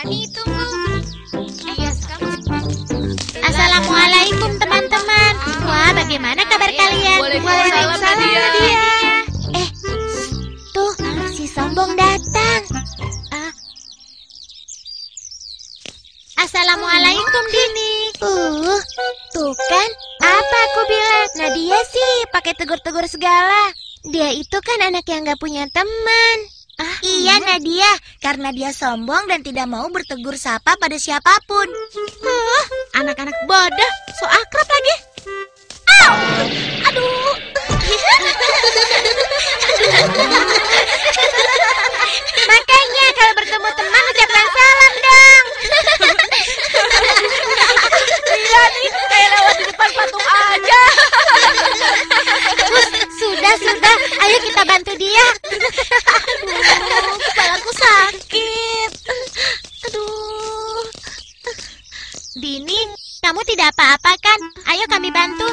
Ani tunggu. Eh, ya, kamu. Assalamualaikum teman-teman. Wah, bagaimana kabar kalian? Waalaikumsalam, Nadia. Eh, tuh si sombong datang. Ah. Assalamualaikum Dini. Uh, tuh kan, apa aku bilang? Nadia sih pakai tegur-tegur segala. Dia itu kan anak yang gak punya teman. Ah, iya Nadia, karena dia sombong dan tidak mau bertegur sapa pada siapa pun. Huh, anak-anak bodoh, so akrab lagi. Dini, kamu tidak apa-apa kan? Ayo kami bantu.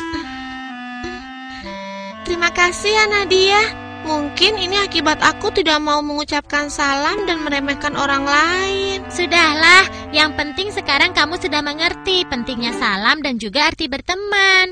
Terima kasih ya Nadia. Mungkin ini akibat aku tidak mau mengucapkan salam dan meremehkan orang lain. Sudahlah, yang penting sekarang kamu sudah mengerti pentingnya salam dan juga arti berteman.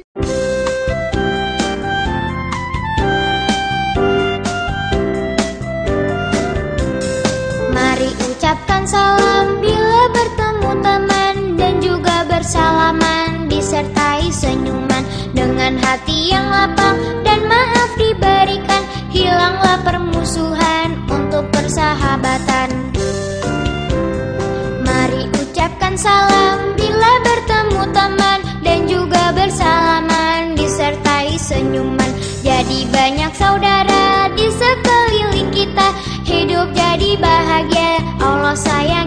Dengan hati yang lapang dan maaf diberikan hilanglah permusuhan untuk persahabatan. Mari ucapkan salam bila bertemu teman dan juga bersalaman disertai senyuman jadi banyak saudara di sekeliling kita hidup jadi bahagia Allah sayangi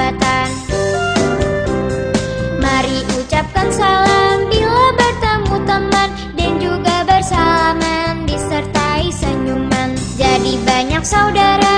persahabatan Mari ucapkan salam bila bertemu teman Dan juga bersalaman disertai senyuman. Jadi banyak saudara